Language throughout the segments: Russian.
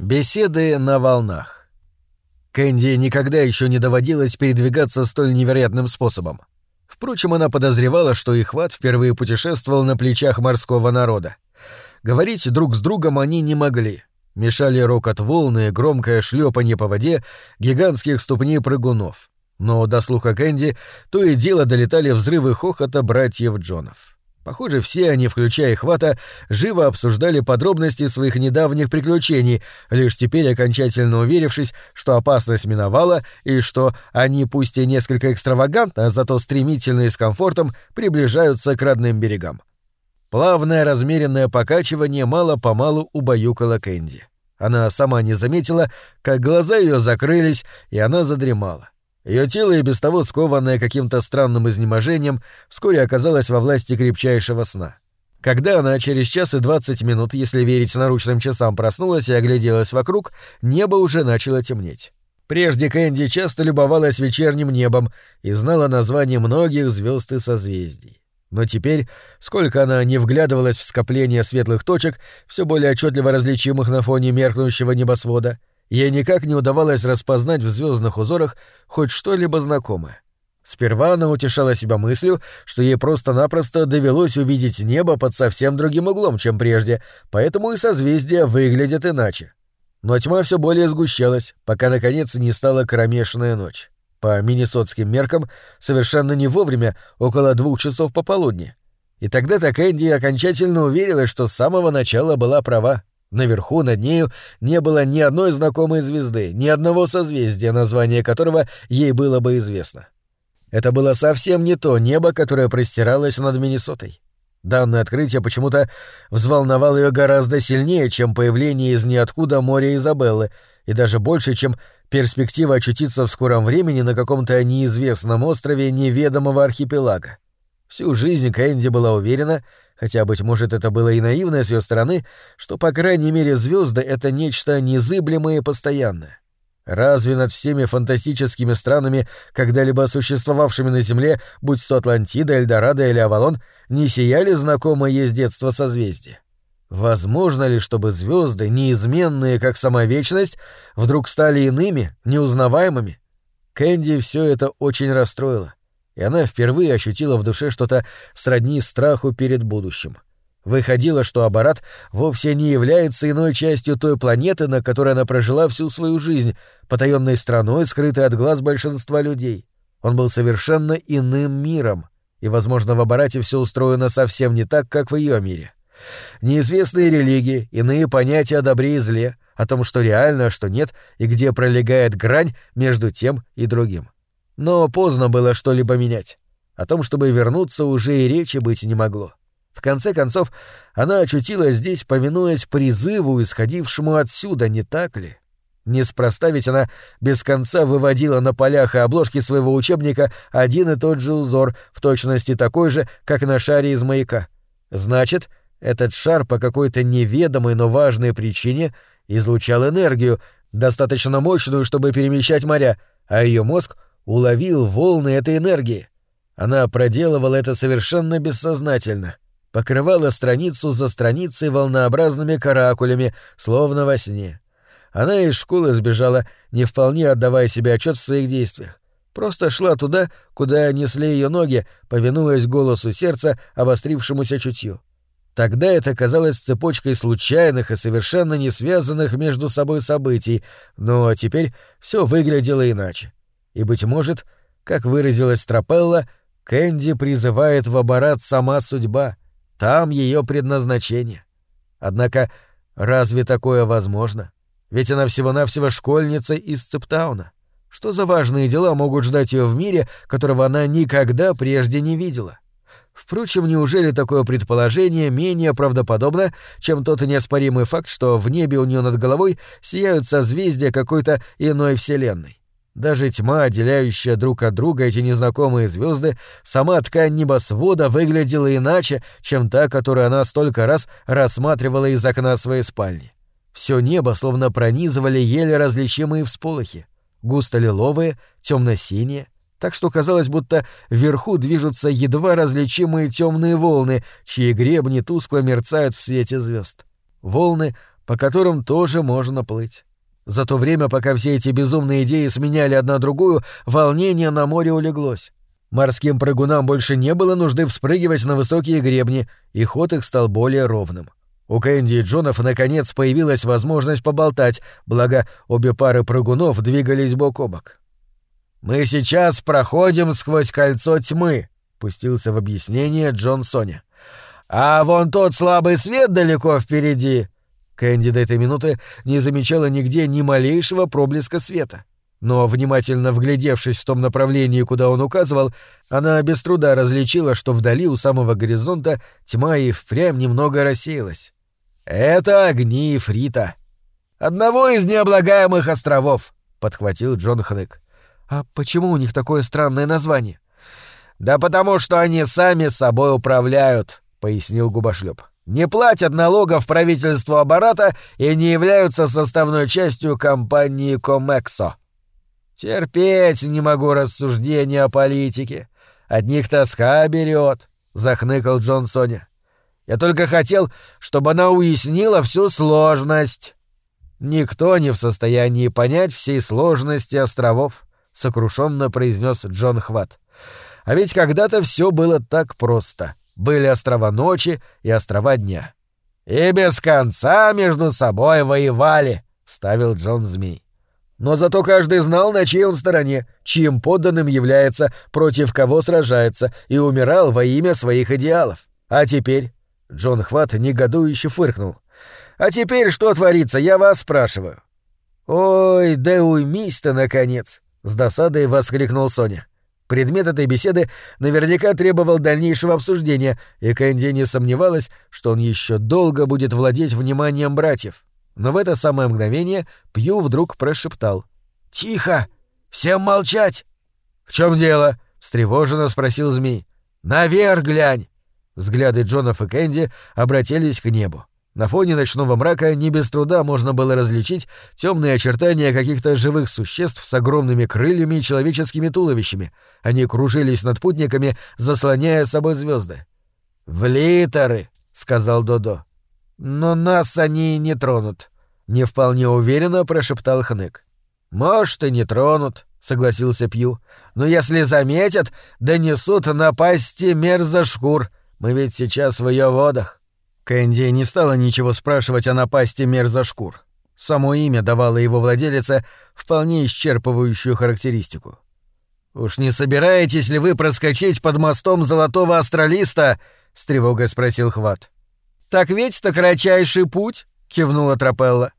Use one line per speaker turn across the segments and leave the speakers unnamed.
Беседы на волнах. Кэнди никогда еще не доводилось передвигаться столь невероятным способом. Впрочем, она подозревала, что их хват впервые путешествовал на плечах морского народа. Говорить друг с другом они не могли. Мешали рокот волны громкое шлепанье по воде гигантских ступней прыгунов. Но до слуха Кэнди то и дело долетали взрывы хохота братьев Джонов. Похоже, все они, включая Хвата, живо обсуждали подробности своих недавних приключений, лишь теперь окончательно уверившись, что опасность миновала и что они, пусть и несколько экстравагантно, зато стремительно и с комфортом, приближаются к родным берегам. Плавное размеренное покачивание мало-помалу убаюкало Кэнди. Она сама не заметила, как глаза ее закрылись, и она задремала. Ее тело, и без того скованное каким-то странным изнеможением, вскоре оказалось во власти крепчайшего сна. Когда она через час и двадцать минут, если верить наручным часам, проснулась и огляделась вокруг, небо уже начало темнеть. Прежде Кэнди часто любовалась вечерним небом и знала название многих звезд и созвездий. Но теперь, сколько она не вглядывалась в скопление светлых точек, все более отчетливо различимых на фоне меркнущего небосвода, Ей никак не удавалось распознать в звездных узорах хоть что-либо знакомое. Сперва она утешала себя мыслью, что ей просто-напросто довелось увидеть небо под совсем другим углом, чем прежде, поэтому и созвездия выглядят иначе. Но тьма все более сгущалась, пока наконец не стала кромешная ночь. По миннесотским меркам совершенно не вовремя, около двух часов пополудни. И тогда-то Кэнди окончательно уверилась, что с самого начала была права. Наверху, над нею, не было ни одной знакомой звезды, ни одного созвездия, название которого ей было бы известно. Это было совсем не то небо, которое простиралось над Миннесотой. Данное открытие почему-то взволновало ее гораздо сильнее, чем появление из ниоткуда моря Изабеллы, и даже больше, чем перспектива очутиться в скором времени на каком-то неизвестном острове неведомого архипелага. Всю жизнь Кэнди была уверена, хотя, быть может, это было и наивно с ее стороны, что, по крайней мере, звезды — это нечто незыблемое и постоянное. Разве над всеми фантастическими странами, когда-либо существовавшими на Земле, будь то Атлантида, Эльдорадо или Авалон, не сияли знакомые ей с детства созвездия? Возможно ли, чтобы звезды, неизменные, как сама вечность, вдруг стали иными, неузнаваемыми? Кэнди все это очень расстроило и она впервые ощутила в душе что-то сродни страху перед будущим. Выходило, что Абарат вовсе не является иной частью той планеты, на которой она прожила всю свою жизнь, потаенной страной, скрытой от глаз большинства людей. Он был совершенно иным миром, и, возможно, в Абарате все устроено совсем не так, как в ее мире. Неизвестные религии, иные понятия о добре и зле, о том, что реально, а что нет, и где пролегает грань между тем и другим. Но поздно было что-либо менять. О том, чтобы вернуться, уже и речи быть не могло. В конце концов, она очутилась здесь, повинуясь призыву, исходившему отсюда, не так ли? Неспроста ведь она без конца выводила на полях и обложке своего учебника один и тот же узор, в точности такой же, как на шаре из маяка. Значит, этот шар по какой-то неведомой, но важной причине излучал энергию, достаточно мощную, чтобы перемещать моря, а ее мозг — уловил волны этой энергии. Она проделывала это совершенно бессознательно, покрывала страницу за страницей волнообразными каракулями, словно во сне. Она из школы сбежала, не вполне отдавая себе отчет в своих действиях. Просто шла туда, куда несли ее ноги, повинуясь голосу сердца, обострившемуся чутью. Тогда это казалось цепочкой случайных и совершенно не связанных между собой событий, но теперь все выглядело иначе. И, быть может, как выразилась Тропелла, Кэнди призывает в оборот сама судьба, там ее предназначение. Однако, разве такое возможно? Ведь она всего-навсего школьница из Цептауна. Что за важные дела могут ждать ее в мире, которого она никогда прежде не видела? Впрочем, неужели такое предположение менее правдоподобно, чем тот неоспоримый факт, что в небе у нее над головой сияют созвездия какой-то иной вселенной? Даже тьма, отделяющая друг от друга эти незнакомые звезды, сама ткань небосвода выглядела иначе, чем та, которую она столько раз рассматривала из окна своей спальни. Все небо словно пронизывали еле различимые всполохи, густо-лиловые, темно-синие, так что казалось, будто вверху движутся едва различимые темные волны, чьи гребни тускло мерцают в свете звезд. Волны, по которым тоже можно плыть. За то время, пока все эти безумные идеи сменяли одна другую, волнение на море улеглось. Морским прыгунам больше не было нужды вспрыгивать на высокие гребни, и ход их стал более ровным. У Кэнди и Джонов наконец появилась возможность поболтать, благо обе пары прыгунов двигались бок о бок. «Мы сейчас проходим сквозь кольцо тьмы», — пустился в объяснение Джон Соня. «А вон тот слабый свет далеко впереди». Кэнди до этой минуты не замечала нигде ни малейшего проблеска света. Но, внимательно вглядевшись в том направлении, куда он указывал, она без труда различила, что вдали у самого горизонта тьма и впрямь немного рассеялась. «Это огни Фрита. Одного из необлагаемых островов», — подхватил Джон Хнык. «А почему у них такое странное название?» «Да потому что они сами собой управляют», — пояснил губошлеп. «Не платят налогов правительству аппарата и не являются составной частью компании Комексо». «Терпеть не могу рассуждения о политике. От них тоска берет», — захныкал Джон Соня. «Я только хотел, чтобы она уяснила всю сложность». «Никто не в состоянии понять всей сложности островов», — сокрушенно произнес Джон Хват. «А ведь когда-то все было так просто. Были острова ночи и острова дня». «И без конца между собой воевали», — вставил Джон Змей. Но зато каждый знал, на чьей он стороне, чьим подданным является, против кого сражается, и умирал во имя своих идеалов. А теперь... Джон Хват негодующе фыркнул. «А теперь что творится, я вас спрашиваю?» «Ой, да уймись-то, наконец!» — с досадой воскликнул Соня. Предмет этой беседы наверняка требовал дальнейшего обсуждения, и Кэнди не сомневалась, что он еще долго будет владеть вниманием братьев. Но в это самое мгновение Пью вдруг прошептал. «Тихо! Всем молчать!» «В чем дело?» — встревоженно спросил змей. «Наверх глянь!» Взгляды Джонов и Кэнди обратились к небу. На фоне ночного мрака не без труда можно было различить темные очертания каких-то живых существ с огромными крыльями и человеческими туловищами. Они кружились над путниками, заслоняя собой звезды. «Влитеры!» — сказал Додо. «Но нас они не тронут», — не вполне уверенно прошептал Хнык. «Может, и не тронут», — согласился Пью. «Но если заметят, донесут на пасти мерзошкур. Мы ведь сейчас в ее водах». Кэнди не стала ничего спрашивать о напасти мерзошкур. Само имя давало его владелице вполне исчерпывающую характеристику. «Уж не собираетесь ли вы проскочить под мостом Золотого Астралиста?» — с тревогой спросил Хват. «Так ведь-то кратчайший путь», — кивнула Трапелла.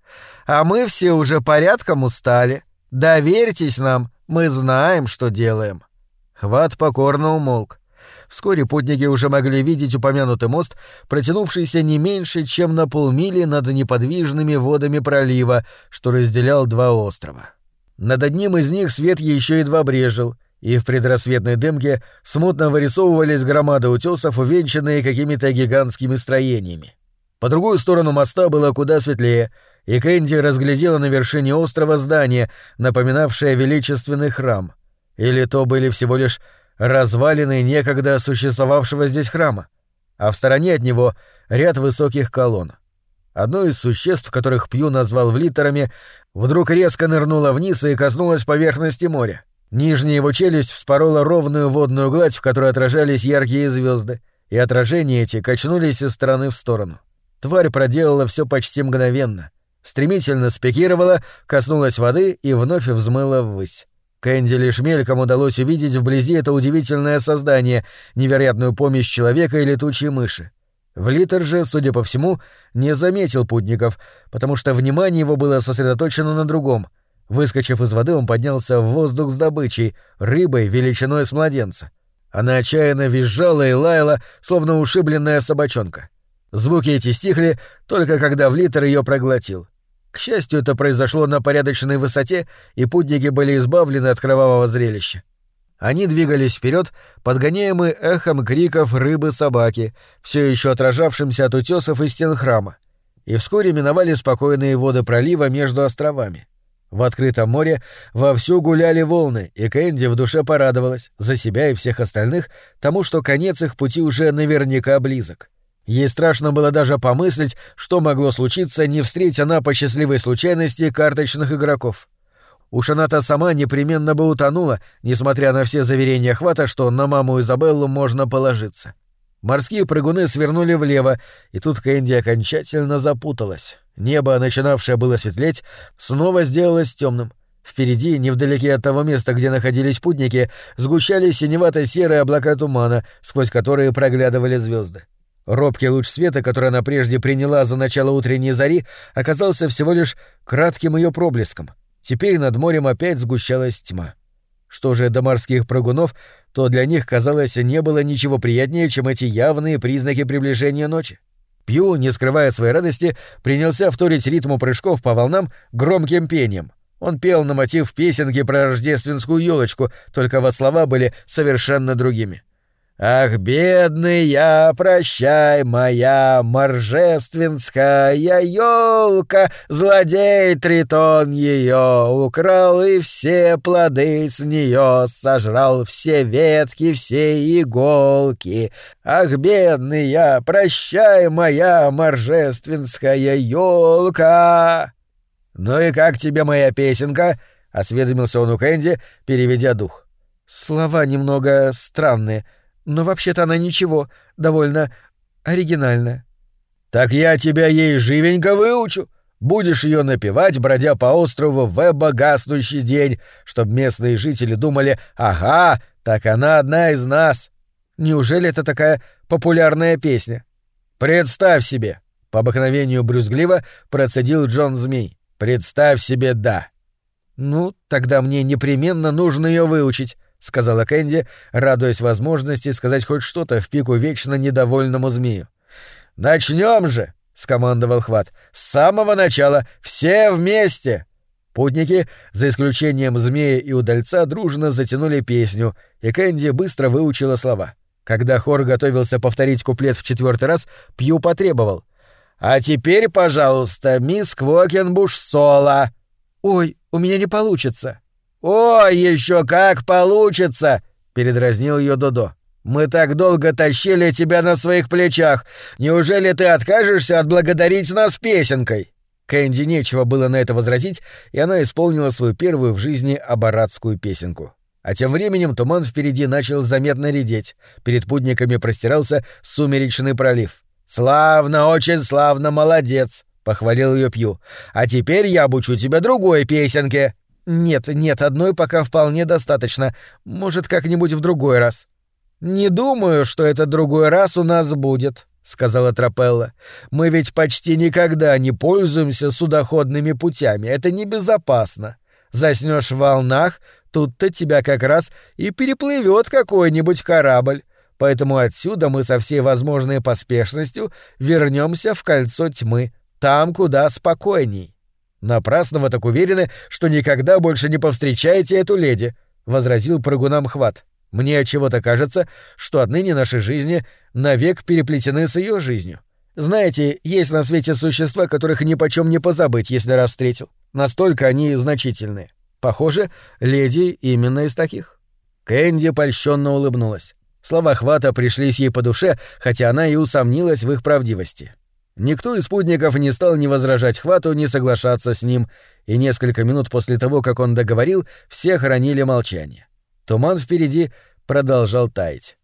«А мы все уже порядком устали. Доверьтесь нам, мы знаем, что делаем». Хват покорно умолк. Вскоре путники уже могли видеть упомянутый мост, протянувшийся не меньше, чем на полмили над неподвижными водами пролива, что разделял два острова. Над одним из них свет еще едва брежил, и в предрассветной дымке смутно вырисовывались громады утесов, увенчанные какими-то гигантскими строениями. По другую сторону моста было куда светлее, и Кэнди разглядела на вершине острова здание, напоминавшее величественный храм. Или то были всего лишь развалины некогда существовавшего здесь храма, а в стороне от него ряд высоких колонн. Одно из существ, которых Пью назвал влитерами, вдруг резко нырнуло вниз и коснулось поверхности моря. Нижняя его челюсть вспорола ровную водную гладь, в которой отражались яркие звезды, и отражения эти качнулись из стороны в сторону. Тварь проделала все почти мгновенно. Стремительно спикировала, коснулась воды и вновь взмыла ввысь. Кэнди лишь мельком удалось увидеть вблизи это удивительное создание, невероятную помощь человека и летучей мыши. Влитер же, судя по всему, не заметил путников, потому что внимание его было сосредоточено на другом — Выскочив из воды, он поднялся в воздух с добычей, рыбой величиной с младенца. Она отчаянно визжала и лаяла, словно ушибленная собачонка. Звуки эти стихли только когда Влитер ее проглотил. К счастью, это произошло на порядочной высоте, и путники были избавлены от кровавого зрелища. Они двигались вперед, подгоняемые эхом криков рыбы-собаки, все еще отражавшимся от утесов и стен храма, и вскоре миновали спокойные воды пролива между островами. В открытом море вовсю гуляли волны, и Кэнди в душе порадовалась, за себя и всех остальных, тому, что конец их пути уже наверняка близок. Ей страшно было даже помыслить, что могло случиться, не встретить она по счастливой случайности карточных игроков. Уж она-то сама непременно бы утонула, несмотря на все заверения хвата, что на маму Изабеллу можно положиться. Морские прыгуны свернули влево, и тут Кэнди окончательно запуталась. Небо, начинавшее было светлеть, снова сделалось темным. Впереди, невдалеке от того места, где находились путники, сгущались синевато-серые облака тумана, сквозь которые проглядывали звезды. Робкий луч света, который она прежде приняла за начало утренней зари, оказался всего лишь кратким ее проблеском. Теперь над морем опять сгущалась тьма. Что же до морских прыгунов, то для них, казалось, не было ничего приятнее, чем эти явные признаки приближения ночи. Пью, не скрывая своей радости, принялся вторить ритму прыжков по волнам громким пением. Он пел на мотив песенки про рождественскую елочку, только вот слова были совершенно другими. Ах, бедный я, прощай, моя моржественская елка, злодей тритон ее украл и все плоды с нее сожрал, все ветки, все иголки. Ах, бедный я, прощай, моя моржественская елка. Ну и как тебе моя песенка? осведомился он у Кэнди, переведя дух. Слова немного странные но вообще-то она ничего, довольно оригинальная. Так я тебя ей живенько выучу. Будешь ее напевать, бродя по острову в эбо день, чтобы местные жители думали «Ага, так она одна из нас». Неужели это такая популярная песня? Представь себе, по обыкновению брюзгливо процедил Джон Змей. Представь себе, да. Ну, тогда мне непременно нужно ее выучить, — сказала Кэнди, радуясь возможности сказать хоть что-то в пику вечно недовольному змею. «Начнем же!» — скомандовал Хват. «С самого начала! Все вместе!» Путники, за исключением змея и удальца, дружно затянули песню, и Кэнди быстро выучила слова. Когда хор готовился повторить куплет в четвертый раз, Пью потребовал. «А теперь, пожалуйста, мисс Квокенбуш соло!» «Ой, у меня не получится!» «О, еще как получится!» — передразнил ее Додо. «Мы так долго тащили тебя на своих плечах. Неужели ты откажешься отблагодарить нас песенкой?» Кэнди нечего было на это возразить, и она исполнила свою первую в жизни абаратскую песенку. А тем временем туман впереди начал заметно редеть. Перед путниками простирался сумеречный пролив. «Славно, очень славно, молодец!» — похвалил ее Пью. «А теперь я обучу тебя другой песенке!» «Нет, нет, одной пока вполне достаточно. Может, как-нибудь в другой раз». «Не думаю, что этот другой раз у нас будет», — сказала Трапелла. «Мы ведь почти никогда не пользуемся судоходными путями. Это небезопасно. Заснешь в волнах, тут-то тебя как раз и переплывет какой-нибудь корабль. Поэтому отсюда мы со всей возможной поспешностью вернемся в кольцо тьмы, там, куда спокойней». Напрасно вы так уверены, что никогда больше не повстречаете эту леди, возразил прыгунам хват. Мне чего-то кажется, что отныне наши жизни навек переплетены с ее жизнью. Знаете, есть на свете существа, которых ни почем не позабыть, если раз встретил. Настолько они значительные. Похоже, леди именно из таких. Кэнди польщенно улыбнулась. Слова хвата пришлись ей по душе, хотя она и усомнилась в их правдивости. Никто из спутников не стал ни возражать хвату, ни соглашаться с ним, и несколько минут после того, как он договорил, все хранили молчание. Туман впереди продолжал таять.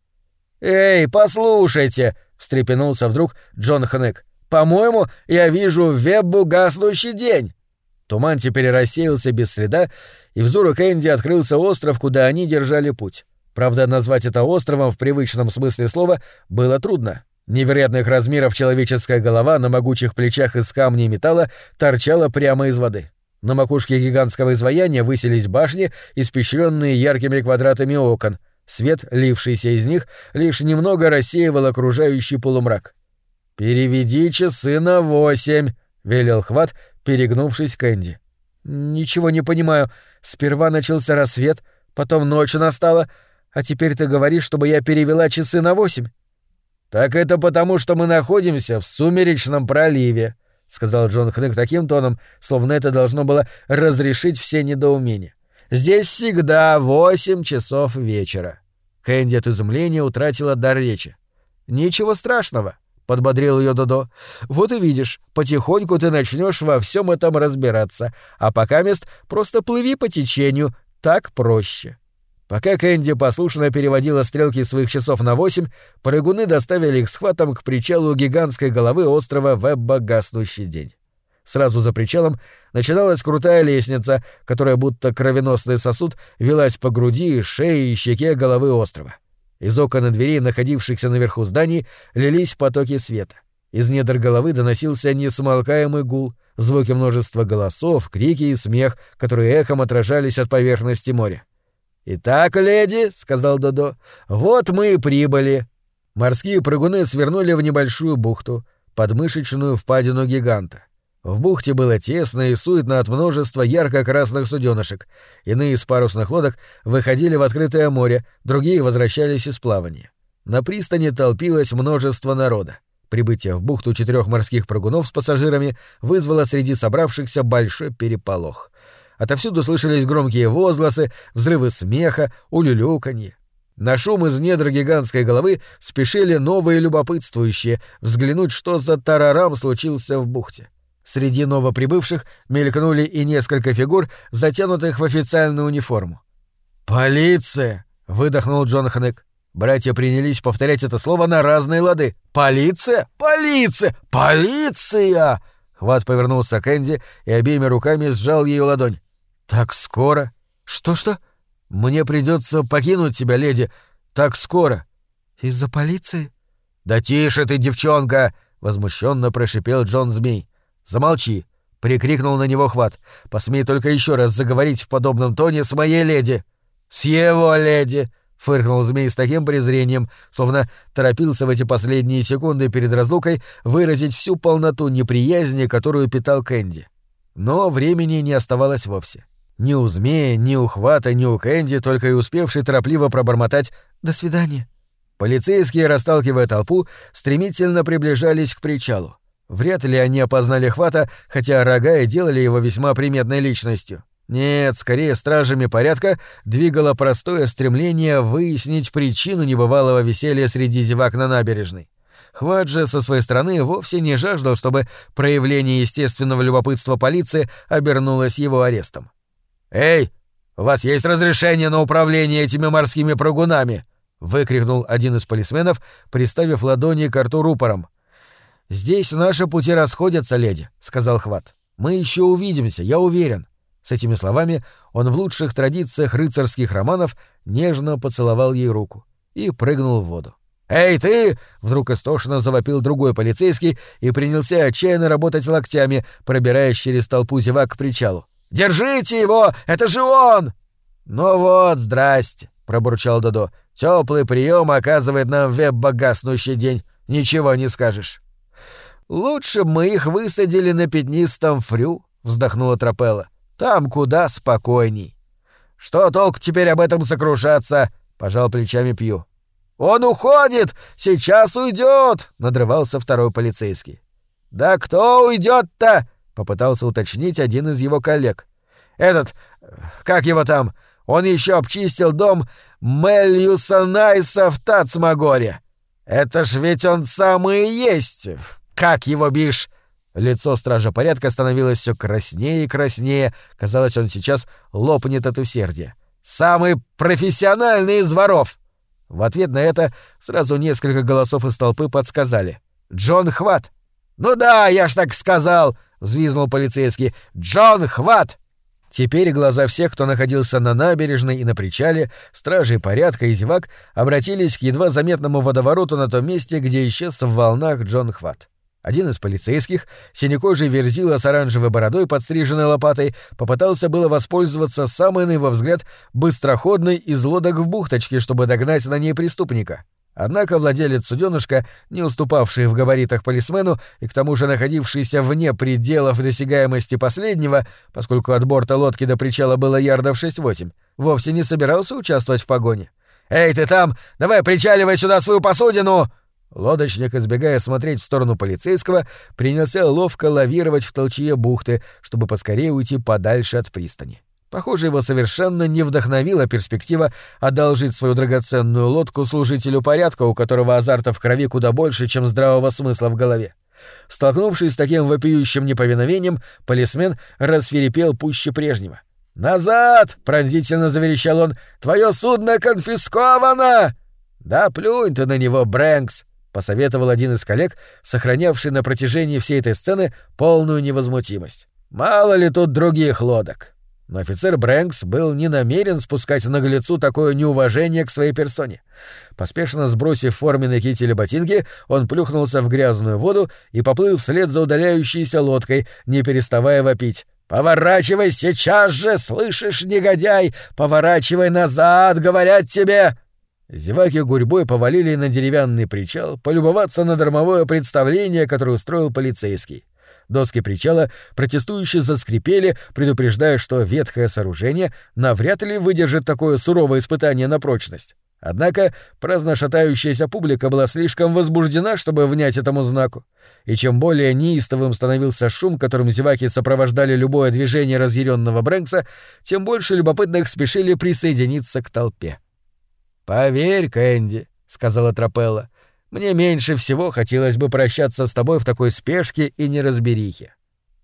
«Эй, послушайте!» — встрепенулся вдруг Джон Хнек. «По-моему, я вижу в Веббу гаснущий день!» Туман теперь рассеялся без следа, и взору Кэнди открылся остров, куда они держали путь. Правда, назвать это островом в привычном смысле слова было трудно. Невероятных размеров человеческая голова на могучих плечах из камня и металла торчала прямо из воды. На макушке гигантского изваяния высились башни, испещренные яркими квадратами окон. Свет, лившийся из них, лишь немного рассеивал окружающий полумрак. «Переведи часы на восемь», — велел Хват, перегнувшись к Энди. «Ничего не понимаю. Сперва начался рассвет, потом ночь настала, а теперь ты говоришь, чтобы я перевела часы на восемь?» «Так это потому, что мы находимся в сумеречном проливе», — сказал Джон Хнек таким тоном, словно это должно было разрешить все недоумения. «Здесь всегда восемь часов вечера». Кэнди от изумления утратила дар речи. «Ничего страшного», — подбодрил ее Додо. Вот и видишь, потихоньку ты начнешь во всем этом разбираться, а пока мест просто плыви по течению, так проще. Пока Кэнди послушно переводила стрелки своих часов на восемь, прыгуны доставили их с хватом к причалу гигантской головы острова Вебба гаснущий день. Сразу за причалом начиналась крутая лестница, которая будто кровеносный сосуд велась по груди, шее и щеке головы острова. Из окон и дверей, находившихся наверху зданий, лились потоки света. Из недр головы доносился несмолкаемый гул, звуки множества голосов, крики и смех, которые эхом отражались от поверхности моря. «Итак, леди», — сказал Додо, — «вот мы и прибыли». Морские прыгуны свернули в небольшую бухту, подмышечную впадину гиганта. В бухте было тесно и суетно от множества ярко-красных суденышек. Иные из парусных лодок выходили в открытое море, другие возвращались из плавания. На пристани толпилось множество народа. Прибытие в бухту четырех морских прыгунов с пассажирами вызвало среди собравшихся большой переполох. Отовсюду слышались громкие возгласы, взрывы смеха, улюлюканье. На шум из недр гигантской головы спешили новые любопытствующие взглянуть, что за тарарам случился в бухте. Среди новоприбывших мелькнули и несколько фигур, затянутых в официальную униформу. «Полиция!» — выдохнул Джон Ханек. Братья принялись повторять это слово на разные лады. «Полиция! Полиция! Полиция!» Хват повернулся к Энди и обеими руками сжал ее ладонь. «Так скоро?» «Что-что?» «Мне придется покинуть тебя, леди. Так скоро».
«Из-за полиции?»
«Да тише ты, девчонка!» — возмущенно прошипел Джон Змей. «Замолчи!» — прикрикнул на него Хват. «Посмей только еще раз заговорить в подобном тоне с моей леди!» «С его леди!» — фыркнул змей с таким презрением, словно торопился в эти последние секунды перед разлукой выразить всю полноту неприязни, которую питал Кэнди. Но времени не оставалось вовсе. Ни у змея, ни у Хвата, ни у Кэнди, только и успевший торопливо пробормотать «До свидания». Полицейские, расталкивая толпу, стремительно приближались к причалу. Вряд ли они опознали Хвата, хотя рога и делали его весьма приметной личностью. Нет, скорее стражами порядка двигало простое стремление выяснить причину небывалого веселья среди зевак на набережной. Хват же со своей стороны вовсе не жаждал, чтобы проявление естественного любопытства полиции обернулось его арестом. «Эй, у вас есть разрешение на управление этими морскими прыгунами?» — выкрикнул один из полисменов, приставив ладони к рту рупором. «Здесь наши пути расходятся, леди», — сказал Хват. «Мы еще увидимся, я уверен». С этими словами он в лучших традициях рыцарских романов нежно поцеловал ей руку и прыгнул в воду. «Эй, ты!» — вдруг истошно завопил другой полицейский и принялся отчаянно работать локтями, пробираясь через толпу зевак к причалу. «Держите его! Это же он!» «Ну вот, здрасте!» — пробурчал Додо. «Теплый прием оказывает нам веб-богаснущий день. Ничего не скажешь». «Лучше бы мы их высадили на пятнистом фрю», — вздохнула Трапелла. «Там куда спокойней». «Что толк теперь об этом сокрушаться?» — пожал плечами Пью. «Он уходит! Сейчас уйдет!» — надрывался второй полицейский. «Да кто уйдет-то?» — попытался уточнить один из его коллег. «Этот... как его там? Он еще обчистил дом Мельюса Найса в Тацмагоре. Это ж ведь он самый и есть. Как его бишь? Лицо стража порядка становилось все краснее и краснее. Казалось, он сейчас лопнет от усердия. «Самый профессиональный из воров!» В ответ на это сразу несколько голосов из толпы подсказали. «Джон Хват!» «Ну да, я ж так сказал!» — взвизнул полицейский. «Джон Хват!» Теперь глаза всех, кто находился на набережной и на причале, стражей порядка и зевак, обратились к едва заметному водовороту на том месте, где исчез в волнах Джон Хват. Один из полицейских, синекожий верзила с оранжевой бородой, подстриженной лопатой, попытался было воспользоваться самой, на его взгляд, быстроходной из лодок в бухточке, чтобы догнать на ней преступника. Однако владелец суденышка, не уступавший в габаритах полисмену и к тому же находившийся вне пределов досягаемости последнего, поскольку от борта лодки до причала было ярдов 6-8, вовсе не собирался участвовать в погоне. «Эй, ты там! Давай причаливай сюда свою посудину!» Лодочник, избегая смотреть в сторону полицейского, принялся ловко лавировать в толчье бухты, чтобы поскорее уйти подальше от пристани. Похоже, его совершенно не вдохновила перспектива одолжить свою драгоценную лодку служителю порядка, у которого азарта в крови куда больше, чем здравого смысла в голове. Столкнувшись с таким вопиющим неповиновением, полисмен рассверепел пуще прежнего. «Назад!» — пронзительно заверещал он. «Твое судно конфисковано!» «Да плюнь ты на него, Брэнкс!» — посоветовал один из коллег, сохранявший на протяжении всей этой сцены полную невозмутимость. «Мало ли тут других лодок!» Но офицер Брэнкс был не намерен спускать наглецу такое неуважение к своей персоне. Поспешно сбросив форменные кители ботинки, он плюхнулся в грязную воду и поплыл вслед за удаляющейся лодкой, не переставая вопить. «Поворачивай сейчас же, слышишь, негодяй! Поворачивай назад, говорят тебе!» Зеваки гурьбой повалили на деревянный причал полюбоваться на дармовое представление, которое устроил полицейский. Доски причала протестующе заскрипели, предупреждая, что ветхое сооружение навряд ли выдержит такое суровое испытание на прочность. Однако праздно шатающаяся публика была слишком возбуждена, чтобы внять этому знаку. И чем более неистовым становился шум, которым зеваки сопровождали любое движение разъяренного Брэнкса, тем больше любопытных спешили присоединиться к толпе. «Поверь, Кэнди», — сказала Трапелла, мне меньше всего хотелось бы прощаться с тобой в такой спешке и неразберихе.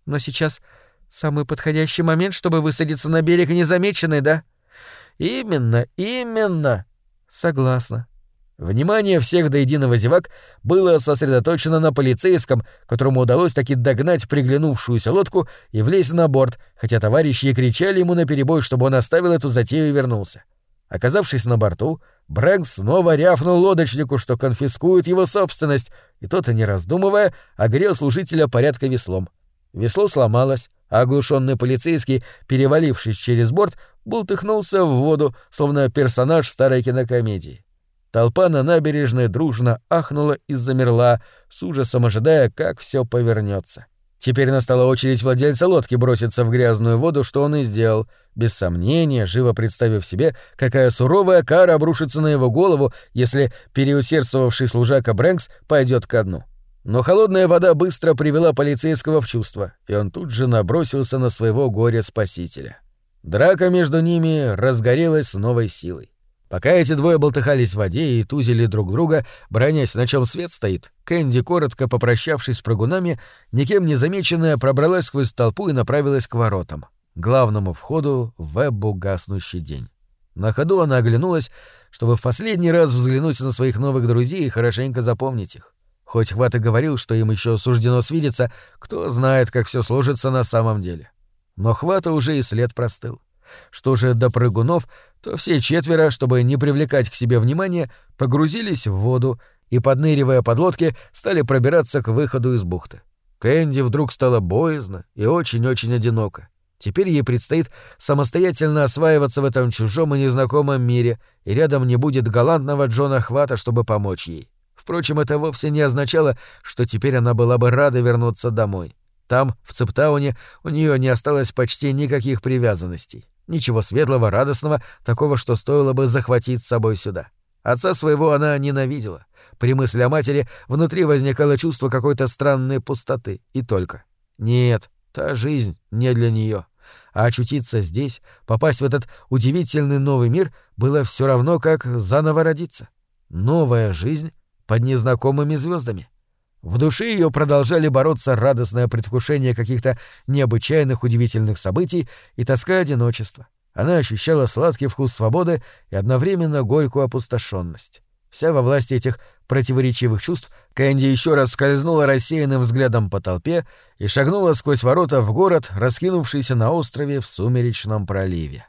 Но сейчас самый подходящий момент, чтобы высадиться на берег незамеченный, да?
Именно, именно.
Согласна.
Внимание всех до единого зевак было сосредоточено на полицейском, которому удалось таки догнать приглянувшуюся лодку и влезть на борт, хотя товарищи и кричали ему наперебой, чтобы он оставил эту затею и вернулся. Оказавшись на борту, Брэгс снова рявкнул лодочнику, что конфискует его собственность, и тот, не раздумывая, огрел служителя порядка веслом. Весло сломалось, а оглушенный полицейский, перевалившись через борт, бултыхнулся в воду, словно персонаж старой кинокомедии. Толпа на набережной дружно ахнула и замерла, с ужасом ожидая, как все повернется. Теперь настала очередь владельца лодки броситься в грязную воду, что он и сделал, без сомнения, живо представив себе, какая суровая кара обрушится на его голову, если переусердствовавший служака Брэнкс пойдет ко дну. Но холодная вода быстро привела полицейского в чувство, и он тут же набросился на своего горя-спасителя. Драка между ними разгорелась с новой силой. Пока эти двое болтыхались в воде и тузили друг друга, бронясь, на чем свет стоит, Кэнди, коротко попрощавшись с прыгунами, никем не замеченная, пробралась сквозь толпу и направилась к воротам, главному входу в Эббу гаснущий день. На ходу она оглянулась, чтобы в последний раз взглянуть на своих новых друзей и хорошенько запомнить их. Хоть Хват и говорил, что им еще суждено свидеться, кто знает, как все сложится на самом деле. Но Хвата уже и след простыл. Что же до прыгунов, то все четверо, чтобы не привлекать к себе внимания, погрузились в воду и, подныривая под лодки, стали пробираться к выходу из бухты. Кэнди вдруг стало боязно и очень-очень одиноко. Теперь ей предстоит самостоятельно осваиваться в этом чужом и незнакомом мире, и рядом не будет галантного Джона Хвата, чтобы помочь ей. Впрочем, это вовсе не означало, что теперь она была бы рада вернуться домой. Там, в Цептауне, у нее не осталось почти никаких привязанностей. Ничего светлого, радостного, такого, что стоило бы захватить с собой сюда. Отца своего она ненавидела. При мысли о матери внутри возникало чувство какой-то странной пустоты, и только. Нет, та жизнь не для нее. А очутиться здесь, попасть в этот удивительный новый мир, было все равно, как заново родиться. Новая жизнь под незнакомыми звездами. В душе ее продолжали бороться радостное предвкушение каких-то необычайных удивительных событий и тоска одиночества. Она ощущала сладкий вкус свободы и одновременно горькую опустошенность. Вся во власти этих противоречивых чувств, Кэнди еще раз скользнула рассеянным взглядом по толпе и шагнула сквозь ворота в город, раскинувшийся на острове в сумеречном проливе.